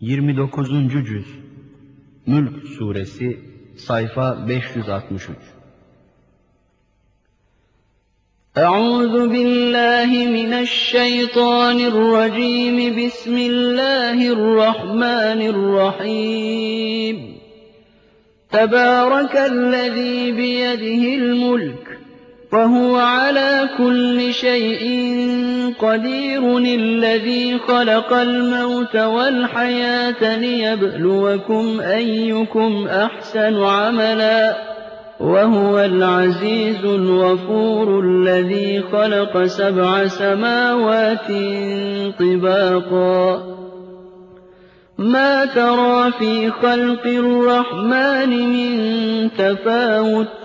29. Cüz Mülk Suresi Sayfa 563 أعوذ بالله من الشيطان الرجيم بسم الله الرحمن الرحيم تبارك الذي بيده الملك وهو على كل شيء قدير الذي خلق الموت والحياة ليبلوكم أيكم أحسن عملا وهو العزيز الغفور الذي خلق سبع سماوات طباقا. ما ترى في خلق الرحمن من تفاوت؟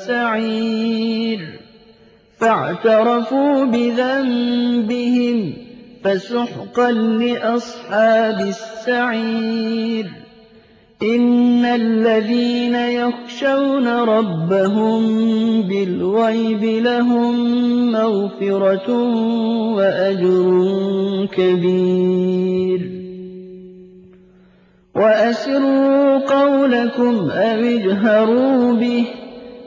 السَّعِيرِ. فَاعْتَرَفُوا بِذَنبِهِمْ فَسُحْقًا لِّأَصْحَابِ السَّعِيرِ. إِنَّ الَّذِينَ يَخْشَوْنَ رَبَّهُم بِالْغَيْبِ لَهُم مَّغْفِرَةٌ وَأَجْرٌ كَبِيرٌ. وَأَسِرُّوا قَوْلَكُمْ أَوِ اجْهَرُوا بِهِ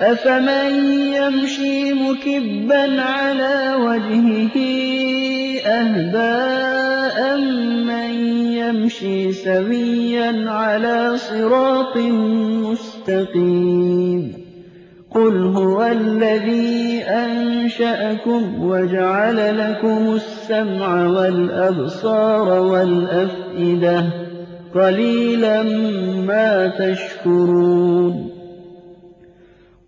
أَفَمَن يَمْشِي مُكِبًّا عَلَىٰ وَجْهِهِ أَهْدَىٰ أَمَّن يَمْشِي سَوِيًّا عَلَىٰ صِرَاطٍ مُّسْتَقِيمٍ قُلْ هُوَ الَّذِي أَنشَأَكُمْ وَجَعَلَ لَكُمُ السَّمْعَ وَالْأَبْصَارَ وَالْأَفْئِدَةَ ۖ قَلِيلًا مَّا تَشْكُرُونَ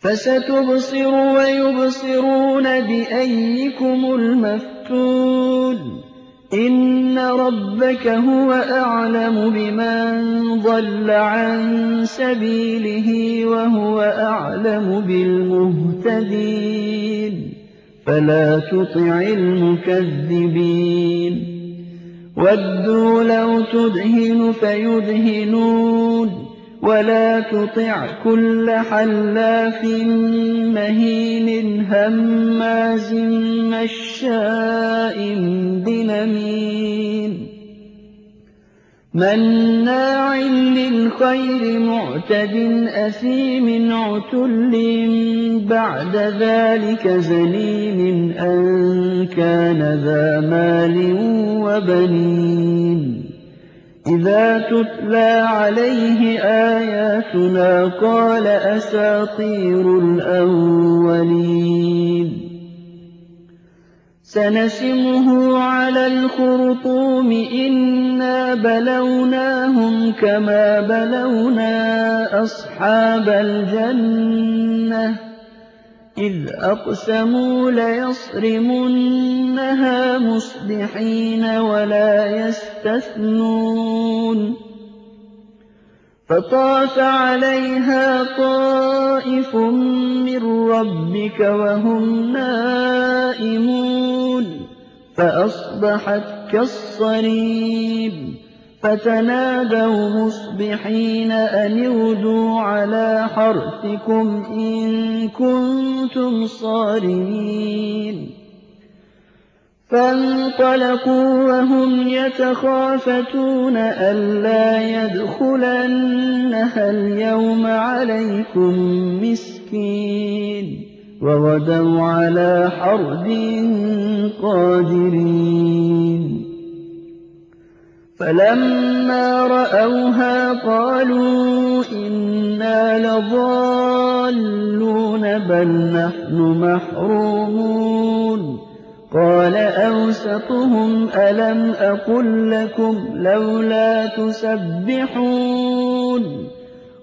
فَسَتُبْصِرُ وَيُبْصِرُونَ بِأَييِّكُمُ الْمَفْتُونُ إِنَّ رَبَّكَ هُوَ أَعْلَمُ بِمَن ضَلَّ عَن سَبِيلِهِ وَهُوَ أَعْلَمُ بِالْمُهْتَدِينَ. فَلَا تُطِعِ الْمُكَذِّبِينَ. وَدُّوا لَوْ تُدْهِنُ فَيُدْهِنُونَ. وَلَا تُطِعْ كُلَّ حَلَّافٍ مَّهِينٍ هَمَّازٍ مَّشَّاءٍ بِنَمِيمٍ مَّنَّاعٍ لِّلْخَيْرِ مُعْتَدٍ أَثِيمٍ عُتُلٍّ بَعْدَ ذَٰلِكَ زَنِيمٍ أَن كَانَ ذَا مَالٍ وَبَنِينَ إِذَا تُتْلَىٰ عَلَيْهِ آيَاتُنَا قَالَ أَسَاطِيرُ الْأَوَّلِينَ. سَنَسِمُهُ عَلَى الْخُرْطُومِ إِنَّا بَلَوْنَاهُمْ كَمَا بَلَوْنَا أَصْحَابَ الْجَنَّةِ. إِذْ أَقْسَمُوا لَيَصْرِمُنَّهَا مُصْبِحِينَ وَلَا يَسْتَثْنُونَ فَطَافَ عَلَيْهَا طَائِفٌ مِّن رَّبِّكَ وَهُمْ نَائِمُونَ فَأَصْبَحَتْ كَالصَّرِيمِ فَتَنَادَوْا مُصْبِحِينَ أَنِ اغْدُوا عَلَىٰ حَرْثِكُمْ إِن كُنتُمْ صَارِمِينَ. فَانطَلَقُوا وَهُمْ يَتَخَافَتُونَ أَلَّا يَدْخُلَنَّهَا الْيَوْمَ عَلَيْكُم مِّسْكِينٌ. وَغَدَوْا عَلَىٰ حَرْدٍ قَادِرِينَ. فَلَمَّا رَأَوْهَا قَالُوا إِنَّا لَضَالُّونَ بَلْ نَحْنُ مَحْرُومُونَ. قَالَ أَوْسَطُهُمْ أَلَمْ أَقُل لَّكُمْ لَوْلَا تُسَبِّحُونَ.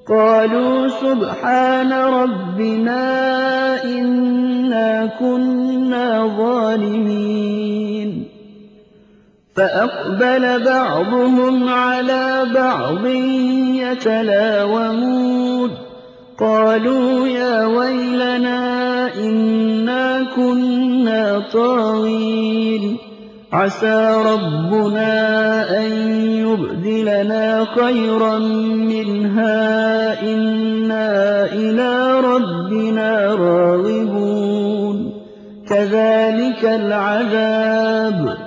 قَالُوا سُبْحَانَ رَبِّنَا إِنَّا كُنَّا ظَالِمِينَ. فَأَقْبَلَ بَعْضُهُمْ عَلَىٰ بَعْضٍ يَتَلَاوَمُونَ. قَالُوا يَا وَيْلَنَا إِنَّا كُنَّا طَاغِينَ. عَسَىٰ رَبُّنَا أَن يُبْدِلَنَا خَيْرًا مِّنْهَا. إِنَّا إِلَىٰ رَبِّنَا رَاغِبُونَ. كَذَٰلِكَ الْعَذَابُ ۖ.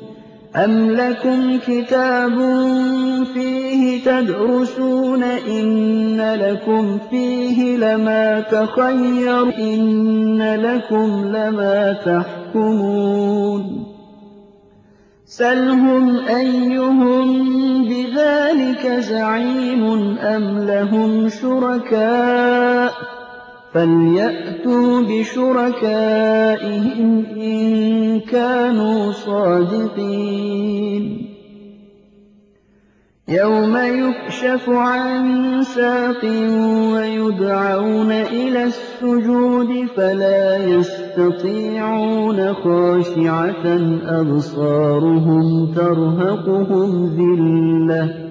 أَمْ لَكُمْ كِتَابٌ فِيهِ تَدْرُسُونَ إِنَّ لَكُمْ فِيهِ لَمَا تَخَيَّرُونَ إِنَّ لَكُمْ لَمَا تَحْكُمُونَ سَلْهُمْ أَيُّهُم بِذَٰلِكَ زَعِيمٌ أَمْ لَهُمْ شُرَكَاءُ فَلْيَأْتُوا بِشُرَكَائِهِمْ إِن كَانُوا صَادِقِينَ يَوْمَ يُكْشَفُ عَن سَاقٍ وَيُدْعَوْنَ إِلَى السُّجُودِ فَلَا يَسْتَطِيعُونَ خَاشِعَةً أَبْصَارُهُمْ تَرْهَقُهُمْ ذِلَّةٌ ۖ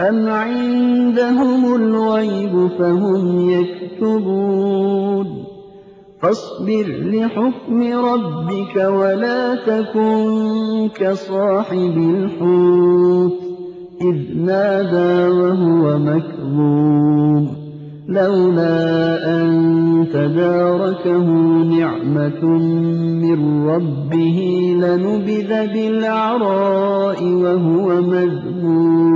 أَمْ عِندَهُمُ الْغَيْبُ فَهُمْ يَكْتُبُونَ فَاصْبِرْ لِحُكْمِ رَبِّكَ وَلَا تَكُن كَصَاحِبِ الْحُوتِ إِذْ نَادَىٰ وَهُوَ مَكْظُومٌ لَّوْلَا أَن تَدَارَكَهُ نِعْمَةٌ مِّن رَّبِّهِ لَنُبِذَ بِالْعَرَاءِ وَهُوَ مَذْمُومٌ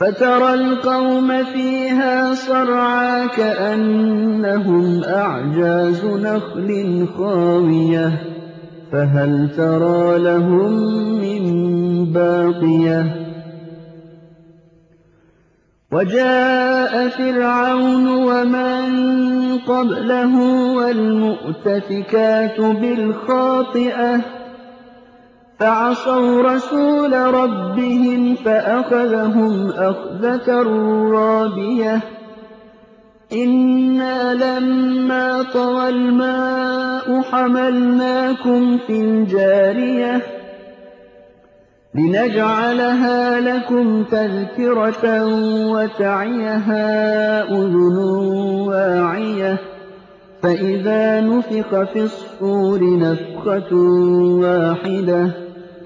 فَتَرَى الْقَوْمَ فِيهَا صَرْعَىٰ كَأَنَّهُمْ أَعْجَازُ نَخْلٍ خَاوِيَةٍ فَهَلْ تَرَىٰ لَهُم مِّن بَاقِيَةٍ؟ وَجَاءَ فِرْعَوْنُ وَمَن قَبْلَهُ وَالْمُؤْتَفِكَاتُ بِالْخَاطِئَةِ فَعَصَوْا رَسُولَ رَبِّهِمْ فَأَخَذَهُمْ أَخْذَةً رَّابِيَةً. إِنَّا لَمَّا طَغَى الْمَاءُ حَمَلْنَاكُمْ فِي الْجَارِيَةِ لِنَجْعَلَهَا لَكُمْ تَذْكِرَةً وَتَعِيَهَا أُذُنٌ وَاعِيَةٌ فَإِذَا نُفِخَ فِي الصُّورِ نَفْخَةٌ وَاحِدَةٌ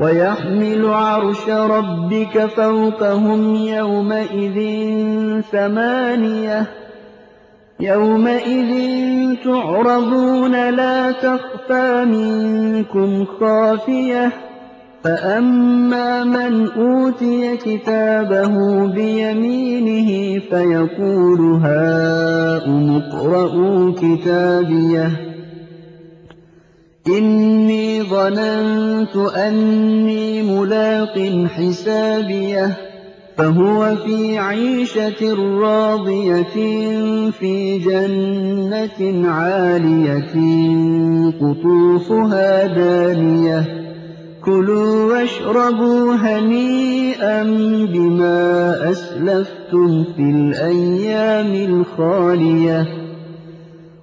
وَيَحْمِلُ عَرْشَ رَبِّكَ فَوْقَهُمْ يَوْمَئِذٍ ثَمَانِيَةٌ. يَوْمَئِذٍ تُعْرَضُونَ لَا تَخْفَىٰ مِنكُمْ خَافِيَةٌ. فَأَمَّا مَنْ أُوتِيَ كِتَابَهُ بِيَمِينِهِ فَيَقُولُ هَاؤُمُ اقْرَءُوا كِتَابِيَهْ. إِنِّي ظَنَنتُ أَنِّي مُلَاقٍ حِسَابِيَهْ فَهُوَ فِي عِيشَةٍ رَّاضِيَةٍ فِي جَنَّةٍ عَالِيَةٍ قُطُوفُهَا دَانِيَةٌ. كُلُوا وَاشْرَبُوا هَنِيئًا بِمَا أَسْلَفْتُمْ فِي الْأَيَّامِ الْخَالِيَةِ.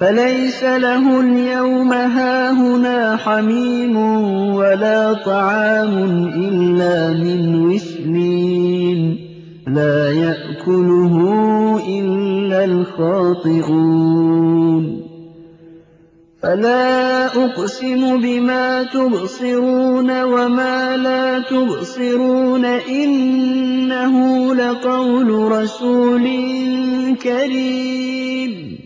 فَلَيْسَ لَهُ الْيَوْمَ هَاهُنَا حَمِيمٌ وَلَا طَعَامٌ إِلَّا مِنْ غِسْلِينٍ لَّا يَأْكُلُهُ إِلَّا الْخَاطِئُونَ فَلَا أُقْسِمُ بِمَا تُبْصِرُونَ وَمَا لَا تُبْصِرُونَ إِنَّهُ لَقَوْلُ رَسُولٍ كَرِيمٍ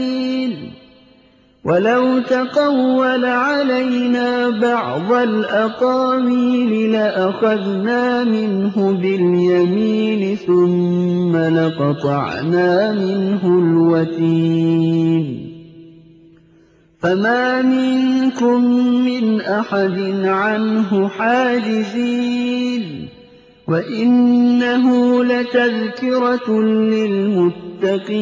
وَلَوْ تَقَوَّلَ عَلَيْنَا بَعْضَ الْأَقَاوِيلِ لَأَخَذْنَا مِنْهُ بِالْيَمِينِ ثُمَّ لَقَطَعْنَا مِنْهُ الْوَتِينَ فَمَا مِنكُم مِّنْ أَحَدٍ عَنْهُ حَاجِزِينَ وَإِنَّهُ لَتَذْكِرَةٌ لِّلْمُتَّقِينَ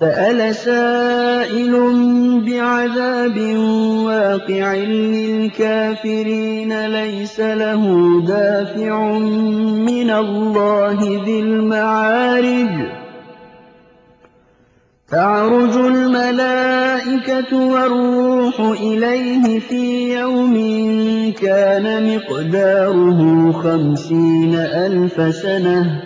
سَأَلَ سَائِلٌ بِعَذَابٍ وَاقِعٍ لِّلْكَافِرِينَ لَيْسَ لَهُ دَافِعٌ مِّنَ اللَّهِ ذِي الْمَعَارِجِ. تَعْرُجُ الْمَلَائِكَةُ وَالرُّوحُ إِلَيْهِ فِي يَوْمٍ كَانَ مِقْدَارُهُ خَمْسِينَ أَلْفَ سَنَةٍ.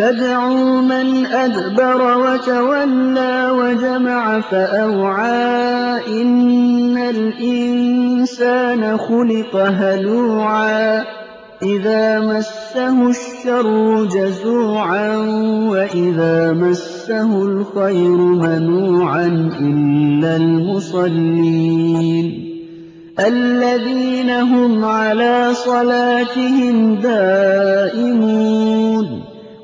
تَدْعُو مَنْ أَدْبَرَ وَتَوَلَّىٰ وَجَمَعَ فَأَوْعَىٰ إِنَّ الْإِنسَانَ خُلِقَ هَلُوعًا إِذَا مَسَّهُ الشَّرُّ جَزُوعًا وَإِذَا مَسَّهُ الْخَيْرُ مَنُوعًا إِلَّا الْمُصَلِّينَ الَّذِينَ هُمْ عَلَىٰ صَلَاتِهِمْ دَائِمُونَ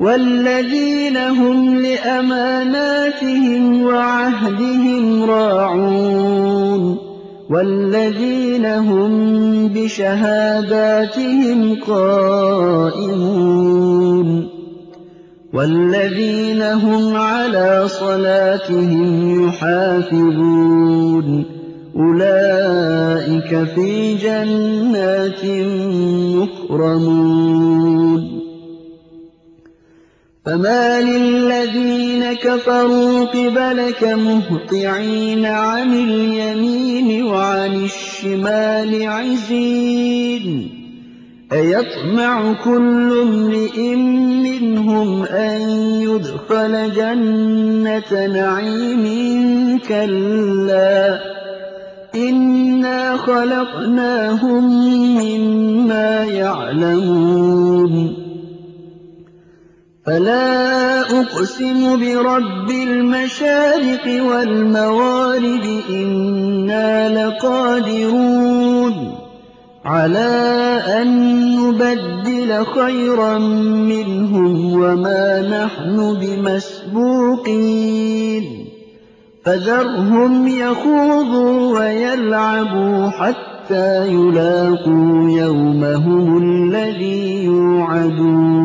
وَالَّذِينَ هُمْ لِأَمَانَاتِهِمْ وَعَهْدِهِمْ رَاعُونَ وَالَّذِينَ هُم بِشَهَادَاتِهِمْ قَائِمُونَ وَالَّذِينَ هُمْ عَلَىٰ صَلَاتِهِمْ يُحَافِظُونَ أُولَٰئِكَ فِي جَنَّاتٍ مُّكْرَمُونَ فَمَالِ الَّذِينَ كَفَرُوا قِبَلَكَ مُهْطِعِينَ عَنِ الْيَمِينِ وَعَنِ الشِّمَالِ عِزِينَ أَيَطْمَعُ كُلُّ امْرِئٍ مِّنْهُمْ أَن يُدْخَلَ جَنَّةَ نَعِيمٍ كَلَّا إِنَّا خَلَقْنَاهُم مِّمَّا يَعْلَمُونَ فَلَا أُقْسِمُ بِرَبِّ الْمَشَارِقِ وَالْمَغَارِبِ إِنَّا لَقَادِرُونَ عَلَىٰ أَن نُّبَدِّلَ خَيْرًا مِّنْهُمْ وَمَا نَحْنُ بِمَسْبُوقِينَ فَذَرْهُمْ يَخُوضُوا وَيَلْعَبُوا حَتَّىٰ يُلَاقُوا يَوْمَهُمُ الَّذِي يُوعَدُونَ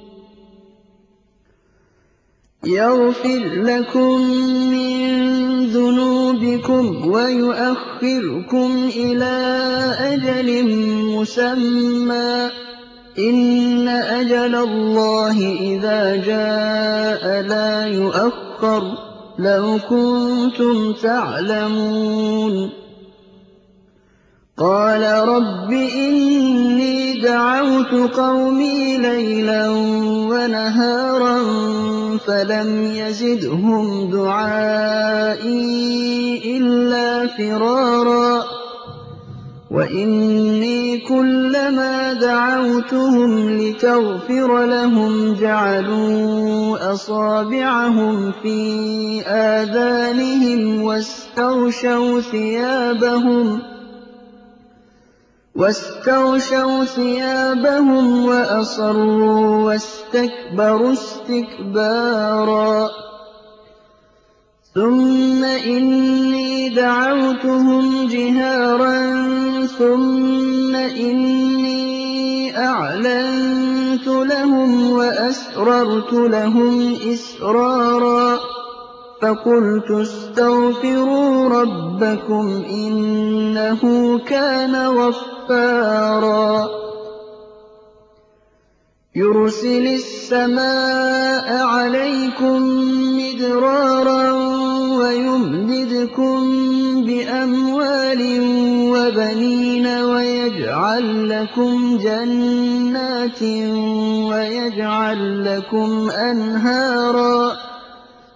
يَغْفِرْ لَكُم مِّن ذُنُوبِكُمْ وَيُؤَخِّرْكُمْ إِلَىٰ أَجَلٍ مُّسَمًّى ۚ. إِنَّ أَجَلَ اللَّهِ إِذَا جَاءَ لَا يُؤَخَّرُ ۖ. لَوْ كُنتُمْ تَعْلَمُونَ. قَالَ رَبِّ إِنِّي دَعَوْتُ قَوْمِي لَيْلًا وَنَهَارًا فَلَمْ يَزِدْهُمْ دُعَائِي إِلَّا فِرَارًا. وَإِنِّي كُلَّمَا دَعَوْتُهُمْ لِتَغْفِرَ لَهُمْ جَعَلُوا أَصَابِعَهُمْ فِي آذَانِهِمْ وَاسْتَغْشَوْا ثِيَابَهُمْ وَأَصَرُّوا وَاسْتَكْبَرُوا اسْتِكْبَارًا. ثُمَّ إِنِّي دَعَوْتُهُمْ جِهَارًا. ثُمَّ إِنِّي أَعْلَنتُ لَهُمْ وَأَسْرَرْتُ لَهُمْ إِسْرَارًا. فَقُلْتُ اسْتَغْفِرُوا رَبَّكُمْ إِنَّهُ كَانَ غَفَّارًا. يُرْسِلِ السَّمَاءَ عَلَيْكُم مِّدْرَارًا وَيُمْدِدْكُم بِأَمْوَالٍ وَبَنِينَ وَيَجْعَل لَّكُمْ جَنَّاتٍ وَيَجْعَل لَّكُمْ أَنْهَارًا.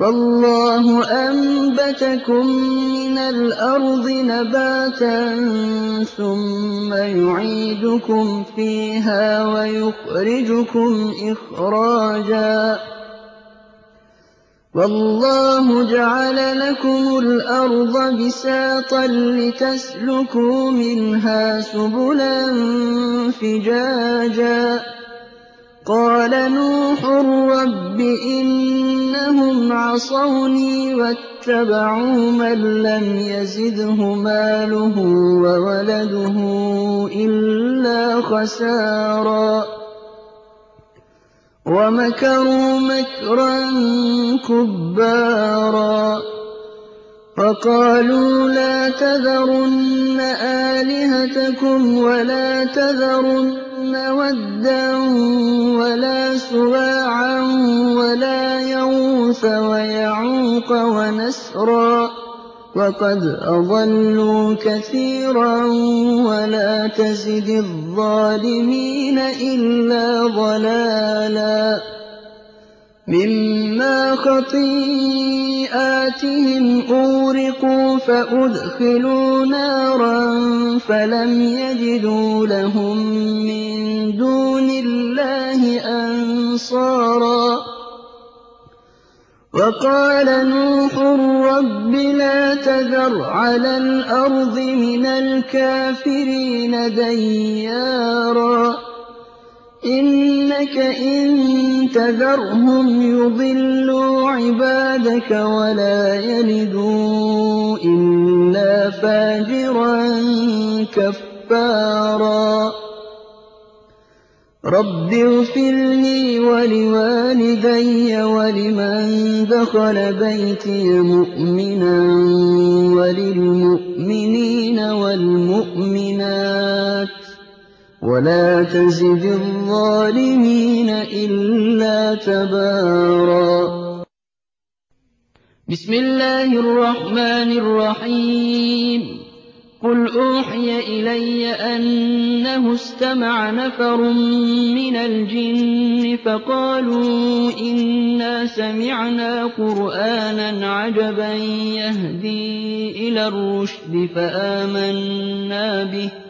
وَاللَّهُ أَنبَتَكُم مِّنَ الْأَرْضِ نَبَاتًا ثُمَّ يُعِيدُكُمْ فِيهَا وَيُخْرِجُكُمْ إِخْرَاجًا. وَاللَّهُ جَعَلَ لَكُمُ الْأَرْضَ بِسَاطًا لِّتَسْلُكُوا مِنْهَا سُبُلًا فِجَاجًا. قَالَ نُوحٌ رَّبِّ إِنَّهُمْ عَصَوْنِي وَاتَّبَعُوا مَن لَّمْ يَزِدْهُ مَالُهُ وَوَلَدُهُ إِلَّا خَسَارًا. وَمَكَرُوا مَكْرًا كُبَّارًا. وَقَالُوا لَا تَذَرُنَّ آلِهَتَكُمْ وَلَا تَذَرُنَّ وَدًّا وَلَا سُوَاعًا وَلَا يَغُوثَ وَيَعُوقَ وَنَسْرًا وَقَدْ أَضَلُّوا كَثِيرًا وَلَا تَزِدِ الظَّالِمِينَ إِلَّا ضَلَالًا مِّمَّا خَطِيئَاتِهِمْ أُغْرِقُوا فَأُدْخِلُوا نَارًا فَلَمْ يَجِدُوا لَهُم مِّن دُونِ اللَّهِ أَنصَارًا وَقَالَ نُوحٌ رَّبِّ لَا تَذَرْ عَلَى الْأَرْضِ مِنَ الْكَافِرِينَ دَيَّارًا إِنَّكَ إِن تَذَرْهُمْ يُضِلُّوا عِبَادَكَ وَلَا يَلِدُوا إِلَّا فَاجِرًا كَفَّارًا رَّبِّ اغْفِرْ لِي وَلِوَالِدَيَّ وَلِمَن دَخَلَ بَيْتِيَ مُؤْمِنًا وَلِلْمُؤْمِنِينَ وَالْمُؤْمِنَاتِ وَلَا تَزِدِ الظَّالِمِينَ إِلَّا تَبَارًا. بسم الله الرحمن الرحيم. قل أوحي إلي أنه استمع نفر من الجن فقالوا إنا سمعنا قرآنا عجبا يهدي إلى الرشد فآمنا به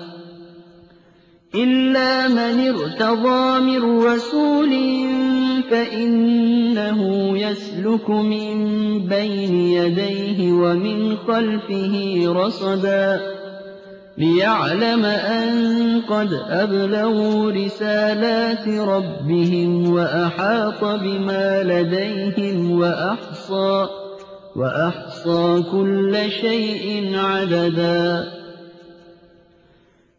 إِلَّا مَنِ ارْتَضَىٰ مِن رَّسُولٍ فَإِنَّهُ يَسْلُكُ مِن بَيْنِ يَدَيْهِ وَمِنْ خَلْفِهِ رَصَدًا لِّيَعْلَمَ أَن قَدْ أَبْلَغُوا رِسَالَاتِ رَبِّهِمْ وَأَحَاطَ بِمَا لَدَيْهِمْ وَأَحْصَىٰ كُلَّ شَيْءٍ عَدَدًا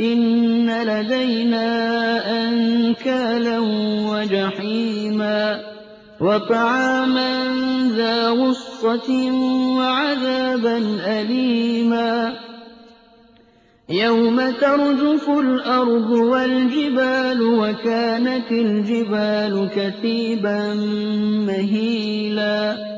إِنَّ لَدَيْنَا أَنكَالًا وَجَحِيمًا وَطَعَامًا ذَا غُصَّةٍ وَعَذَابًا أَلِيمًا يَوْمَ تَرْجُفُ الْأَرْضُ وَالْجِبَالُ وَكَانَتِ الْجِبَالُ كَثِيبًا مَّهِيلًا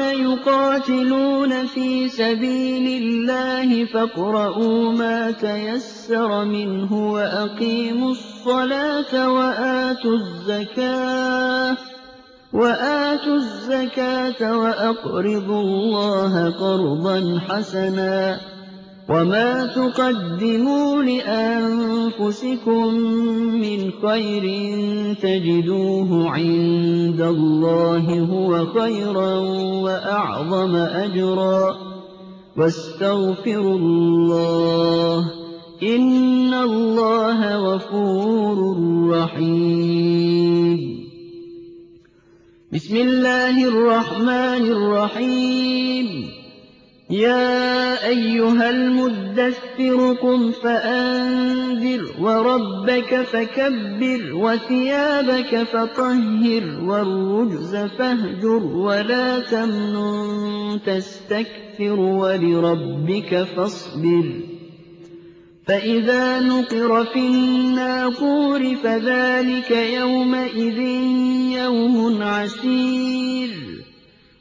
يُقَاتِلُونَ فِي سَبِيلِ اللَّهِ فاقْرَءُوا مَا تَيَسَّرَ مِنْهُ وَأَقِيمُوا الصَّلَاةَ وَآتُوا الزَّكَاةَ وَأَقْرِضُوا اللَّهَ قَرْضًا حَسَنًا ۚ وَمَا تُقَدِّمُوا لِأَنفُسِكُم مِّنْ خَيْرٍ تَجِدُوهُ عِندَ اللَّهِ هُوَ خَيْرًا وَأَعْظَمَ أَجْرًا ۚ وَاسْتَغْفِرُوا اللَّهَ ۖ إِنَّ اللَّهَ غَفُورٌ رَّحِيمٌ بسم الله الرحمن الرحيم يا أيها المدثر قم فأنذر وربك فكبر وثيابك فطهر والرجز فاهجر ولا تمنن تستكثر ولربك فاصبر فإذا نقر في الناقور فذلك يومئذ يوم عسير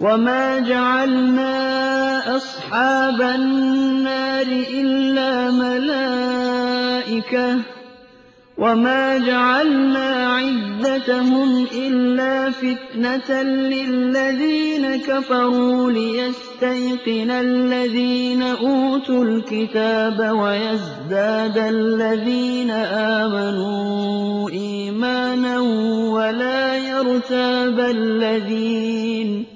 وَمَا جَعَلْنَا أَصْحَابَ النَّارِ إِلَّا مَلَائِكَةً وَمَا جَعَلْنَا عِدَّتَهُمْ إِلَّا فِتْنَةً لِّلَّذِينَ كَفَرُوا لِيَسْتَيْقِنَ الَّذِينَ أُوتُوا الْكِتَابَ وَيَزْدَادَ الَّذِينَ آمَنُوا إِيمَانًا وَلَا يَرْتَابَ الَّذِينَ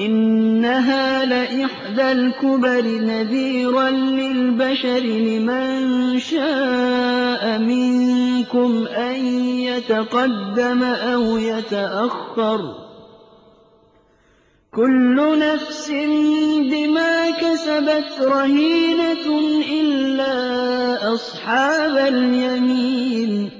إِنَّهَا لَإِحْدَى الْكُبَرِ نَذِيرًا لِّلْبَشَرِ لِمَن شَاءَ مِنكُمْ أَن يَتَقَدَّمَ أَوْ يَتَأَخَّرَ. كُلُّ نَفْسٍ بِمَا كَسَبَتْ رَهِينَةٌ إِلَّا أَصْحَابَ الْيَمِينِ.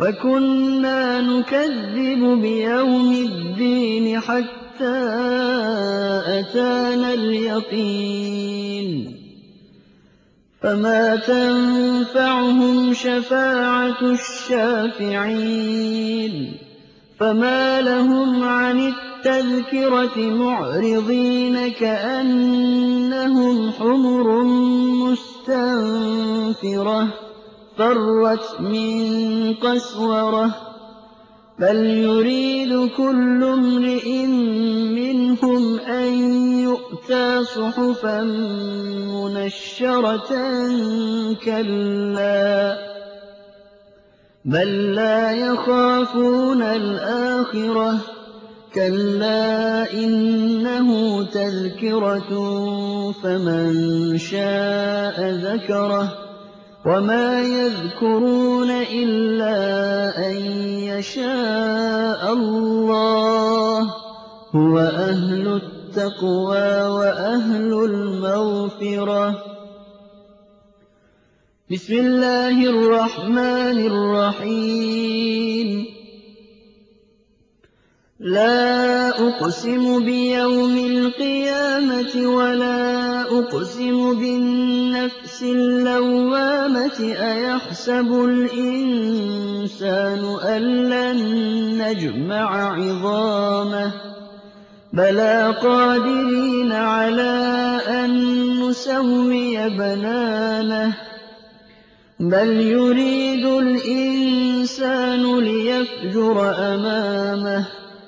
وَكُنَّا نُكَذِّبُ بِيَوْمِ الدِّينِ حَتَّىٰ أَتَانَا الْيَقِينُ. فَمَا تَنفَعُهُمْ شَفَاعَةُ الشَّافِعِينَ. فَمَا لَهُمْ عَنِ التَّذْكِرَةِ مُعْرِضِينَ كَأَنَّهُمْ حُمُرٌ مُّسْتَنفِرَةٌ. فَرَّتْ مِن قَسْوَرَةٍ بَلْ يُرِيدُ كُلُّ امْرِئٍ مِّنْهُمْ أَن يُؤْتَىٰ صُحُفًا مُّنَشَّرَةً كَلَّا بَل لَّا يَخَافُونَ الْآخِرَةَ كَلَّا إِنَّهُ تَذْكِرَةٌ فَمَن شَاءَ ذَكَرَهُ وَمَا يَذْكُرُونَ إِلَّا أَن يَشَاءَ اللَّهُ ۚ هُوَ أَهْلُ التَّقْوَىٰ وَأَهْلُ الْمَغْفِرَةِ. بِسْمِ اللَّهِ الرَّحْمَٰنِ الرَّحِيمِ. لَا أُقْسِمُ بِيَوْمِ الْقِيَامَةِ وَلَا أُقْسِمُ بِالنَّفْسِ اللَّوَّامَةِ أَيَحْسَبُ الْإِنسَانُ أَلَّن نَّجْمَعَ عِظَامَهُ؟ بَلَىٰ قَادِرِينَ عَلَىٰ أَن نُّسَوِّيَ بَنَانَهُ. بَلْ يُرِيدُ الْإِنسَانُ لِيَفْجُرَ أَمَامَهُ.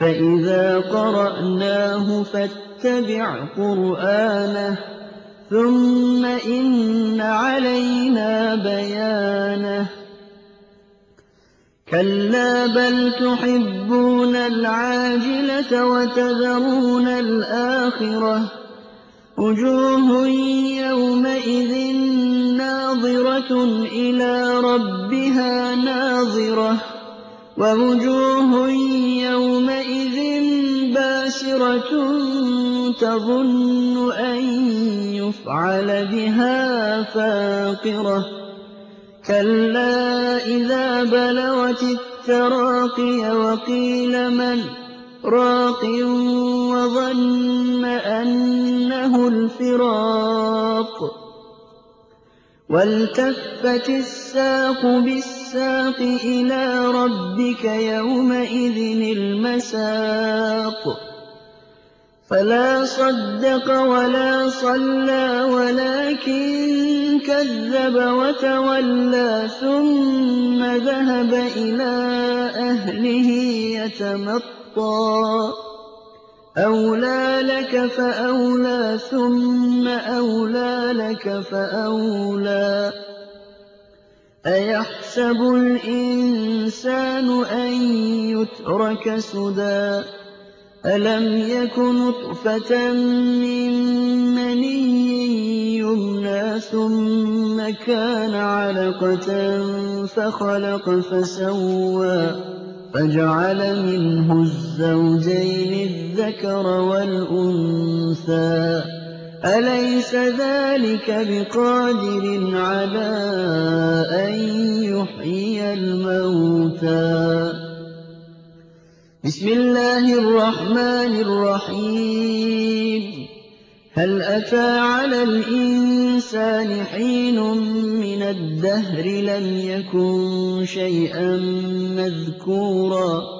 فَإِذَا قَرَأْنَاهُ فَاتَّبِعْ قُرْآنَهُ ثُمَّ إِنَّ عَلَيْنَا بَيَانَهُ كَلَّا بَلْ تُحِبُّونَ الْعَاجِلَةَ وَتَذَرُونَ الْآخِرَةَ وُجُوهٌ يَوْمَئِذٍ نَّاظِرَةٌ إِلَىٰ رَبِّهَا نَاظِرَةٌ وَوُجُوهٌ يَوْمَئِذٍ بَاسِرَةٌ تَظُنُّ أَن يُفْعَلَ بِهَا فَاقِرَةٌ. كَلَّا إِذَا بَلَغَتِ التَّرَاقِيَ وَقِيلَ مَنْ ۜ؟ رَاقٍ وَظَنَّ أَنَّهُ الْفِرَاقُ. وَالْتَفَّتِ السَّاقُ بِالسَّاقِ إِلَىٰ رَبِّكَ يَوْمَئِذٍ الْمَسَاقُ. فَلَا صَدَّقَ وَلَا صَلَّىٰ وَلَٰكِن كَذَّبَ وَتَوَلَّىٰ ثُمَّ ذَهَبَ إِلَىٰ أَهْلِهِ يَتَمَطَّىٰ. أَوْلَىٰ لَكَ فَأَوْلَىٰ ثُمَّ أَوْلَىٰ لَكَ فَأَوْلَىٰ. أَيَحْسَبُ الْإِنسَانُ أَن يُتْرَكَ سُدًى؟ أَلَمْ يَكُ نُطْفَةً مِّن مَّنِيٍّ يُمْنَىٰ ثُمَّ كَانَ عَلَقَةً فَخَلَقَ فَسَوَّىٰ؟ فَجَعَلَ مِنْهُ الزَّوْجَيْنِ الذَّكَرَ وَالْأُنثَىٰ ۚ. أَلَيْسَ ذَٰلِكَ بِقَادِرٍ عَلَىٰ أَن يُحْيِيَ الْمَوْتَىٰ؟ بِسْمِ اللَّهِ الرَّحْمَٰنِ الرَّحِيمِ. هَلْ أَتَىٰ عَلَى الْإِنسَانِ حِينٌ مِّنَ الدَّهْرِ لَمْ يَكُن شَيْئًا مَّذْكُورًا؟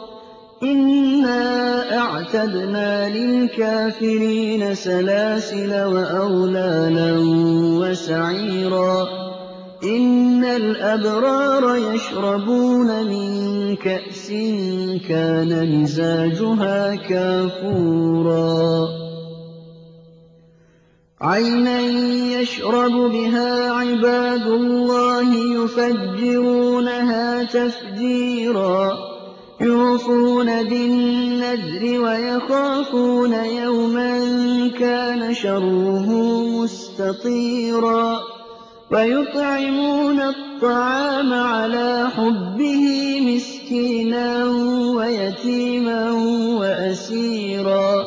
إِنَّا أَعْتَدْنَا لِلْكَافِرِينَ سَلَاسِلَ وَأَغْلَالًا وَسَعِيرًا إِنَّ الْأَبْرَارَ يَشْرَبُونَ مِن كَأْسٍ كَانَ مِزَاجُهَا كَافُورًا عَيْنًا يَشْرَبُ بِهَا عِبَادُ اللَّهِ يُفَجِّرُونَهَا تَفْجِيرًا يُوفُونَ بِالنَّذْرِ وَيَخَافُونَ يَوْمًا كَانَ شَرُّهُ مُسْتَطِيرًا وَيُطْعِمُونَ الطَّعَامَ عَلَىٰ حُبِّهِ مِسْكِينًا وَيَتِيمًا وَأَسِيرًا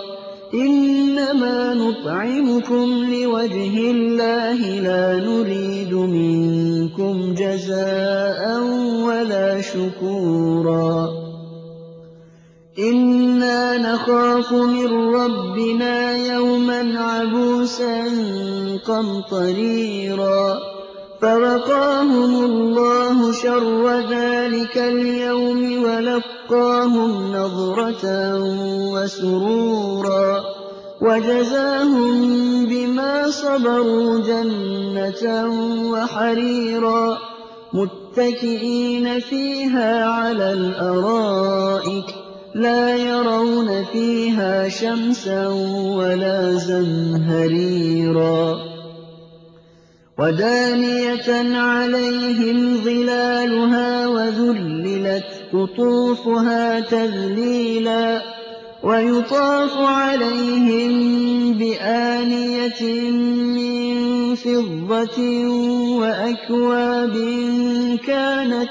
إِنَّمَا نُطْعِمُكُمْ لِوَجْهِ اللَّهِ لَا نُرِيدُ مِنكُمْ جَزَاءً وَلَا شُكُورًا إِنَّا نَخَافُ مِن رَّبِّنَا يَوْمًا عَبُوسًا قَمْطَرِيرًا فَوَقَاهُمُ اللَّهُ شَرَّ ذَٰلِكَ الْيَوْمِ وَلَقَّاهُمْ نَضْرَةً وَسُرُورًا وَجَزَاهُم بِمَا صَبَرُوا جَنَّةً وَحَرِيرًا مُّتَّكِئِينَ فِيهَا عَلَى الْأَرَائِكِ لَا يَرَوْنَ فِيهَا شَمْسًا وَلَا زَمْهَرِيرًا. وَدَانِيَةً عَلَيْهِمْ ظِلَالُهَا وَذُلِّلَتْ قُطُوفُهَا تَذْلِيلًا. وَيُطَافُ عَلَيْهِم بِآنِيَةٍ مِّن فِضَّةٍ وَأَكْوَابٍ كَانَتْ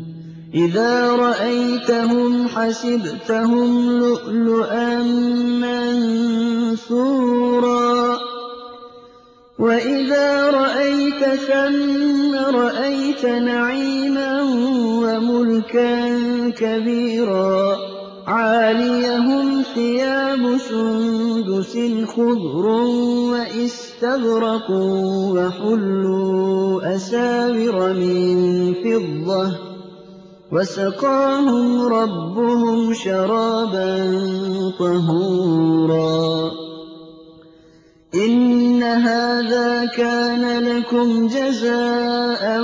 إِذَا رَأَيْتَهُمْ حَسِبْتَهُمْ لُؤْلُؤًا مَّنثُورًا. وَإِذَا رَأَيْتَ ثَمَّ رَأَيْتَ نَعِيمًا وَمُلْكًا كَبِيرًا. عَالِيَهُمْ ثِيَابُ سُندُسٍ خُضْرٌ وَإِسْتَبْرَقٌ وَحُلُّوا أَسَاوِرَ مِن فِضَّةٍ. وَسَقَاهُمْ رَبُّهُمْ شَرَابًا طَهُورًا. إِنَّ هَٰذَا كَانَ لَكُمْ جَزَاءً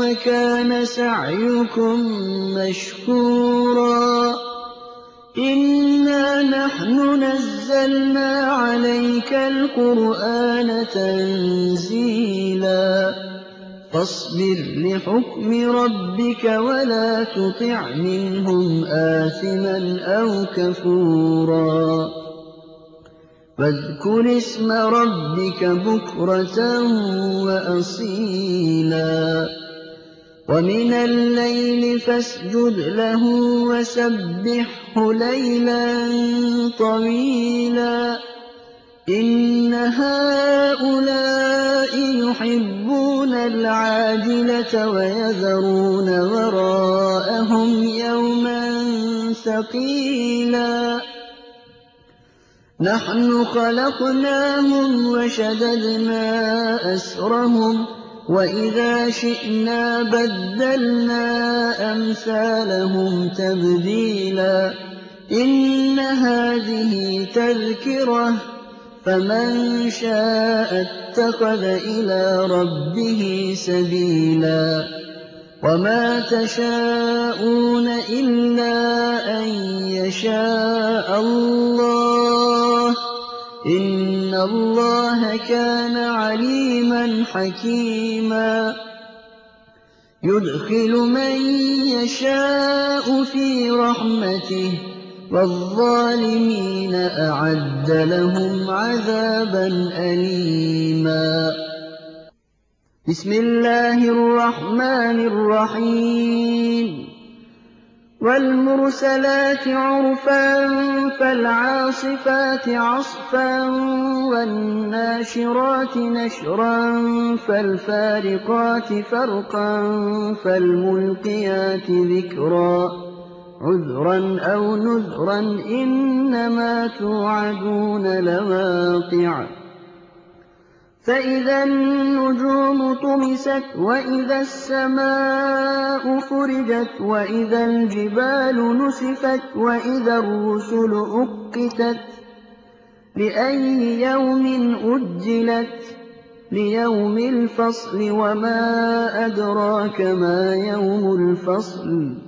وَكَانَ سَعْيُكُم مَّشْكُورًا. إِنَّا نَحْنُ نَزَّلْنَا عَلَيْكَ الْقُرْآنَ تَنزِيلًا. فَاصْبِرْ لِحُكْمِ رَبِّكَ وَلَا تُطِعْ مِنْهُمْ آثِمًا أَوْ كَفُورًا. وَاذْكُرِ اسْمَ رَبِّكَ بُكْرَةً وَأَصِيلًا. وَمِنَ اللَّيْلِ فَاسْجُدْ لَهُ وَسَبِّحْهُ لَيْلًا طَوِيلًا. إِنَّ هَٰؤُلَاءِ يُحِبُّونَ الْعَاجِلَةَ وَيَذَرُونَ وَرَاءَهُمْ يَوْمًا ثَقِيلًا نَحْنُ خَلَقْنَاهُمْ وَشَدَدْنَا أَسْرَهُمْ ۖ وَإِذَا شِئْنَا بَدَّلْنَا أَمْثَالَهُمْ تَبْدِيلًا إِنَّ هَٰذِهِ تَذْكِرَةٌ ۖ فَمَن شَاءَ اتَّخَذَ إِلَىٰ رَبِّهِ سَبِيلًا وَمَا تَشَاءُونَ إِلَّا أَن يَشَاءَ اللَّهُ ۚ إِنَّ اللَّهَ كَانَ عَلِيمًا حَكِيمًا يُدْخِلُ مَن يَشَاءُ فِي رَحْمَتِهِ ۚ وَالظَّالِمِينَ أَعَدَّ لَهُمْ عَذَابًا أَلِيمًا. بسم الله الرحمن الرحيم. والمرسلات عرفا فالعاصفات عصفا والناشرات نشرا فالفارقات فرقا فالملقيات ذكرا. عذرا أو نذرا إنما توعدون لواقع. فَإِذَا النُّجُومُ طُمِسَتْ وَإِذَا السَّمَاءُ فُرِجَتْ وَإِذَا الْجِبَالُ نُسِفَتْ وَإِذَا الرُّسُلُ أُقِّتَتْ لِأَيِّ يَوْمٍ أُجِّلَتْ؟ لِيَوْمِ الْفَصْلِ وَمَا أَدْرَاكَ مَا يَوْمُ الْفَصْلِ.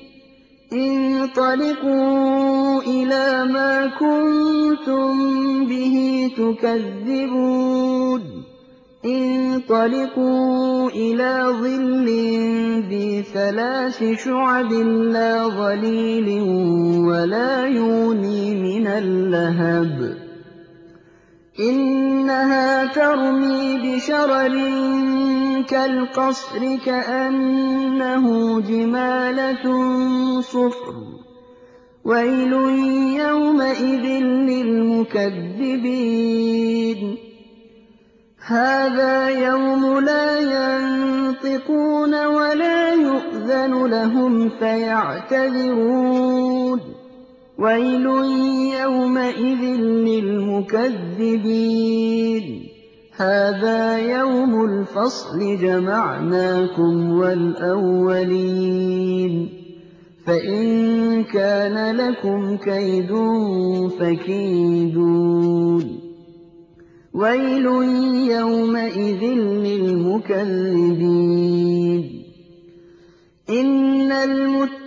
انطَلِقُوا إِلَىٰ مَا كُنتُم بِهِ تُكَذِّبُونَ. انطَلِقُوا إِلَىٰ ظِلٍّ ذِي ثَلَاثِ شُعَبٍ لَّا ظَلِيلٍ وَلَا يُغْنِي مِنَ اللَّهَبِ. إِنَّهَا تَرْمِي بِشَرَرٍ كَالْقَصْرِ كَأَنَّهُ جِمَالَتٌ صُفْرٌ. وَيْلٌ يَوْمَئِذٍ لِّلْمُكَذِّبِينَ. هَٰذَا يَوْمُ لَا يَنطِقُونَ وَلَا يُؤْذَنُ لَهُمْ فَيَعْتَذِرُونَ. وَيْلٌ يَوْمَئِذٍ لِّلْمُكَذِّبِينَ هَٰذَا يَوْمُ الْفَصْلِ جَمَعْنَاكُمْ وَالْأَوَّلِينَ فَإِن كَانَ لَكُمْ كَيْدٌ فَكِيدُونِ وَيْلٌ يَوْمَئِذٍ لِّلْمُكَذِّبِينَ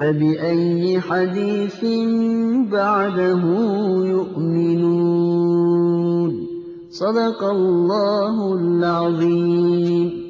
فَبِأَيِّ حَدِيثٍ بَعْدَهُ يُؤْمِنُونَ؟ صدق الله العظيم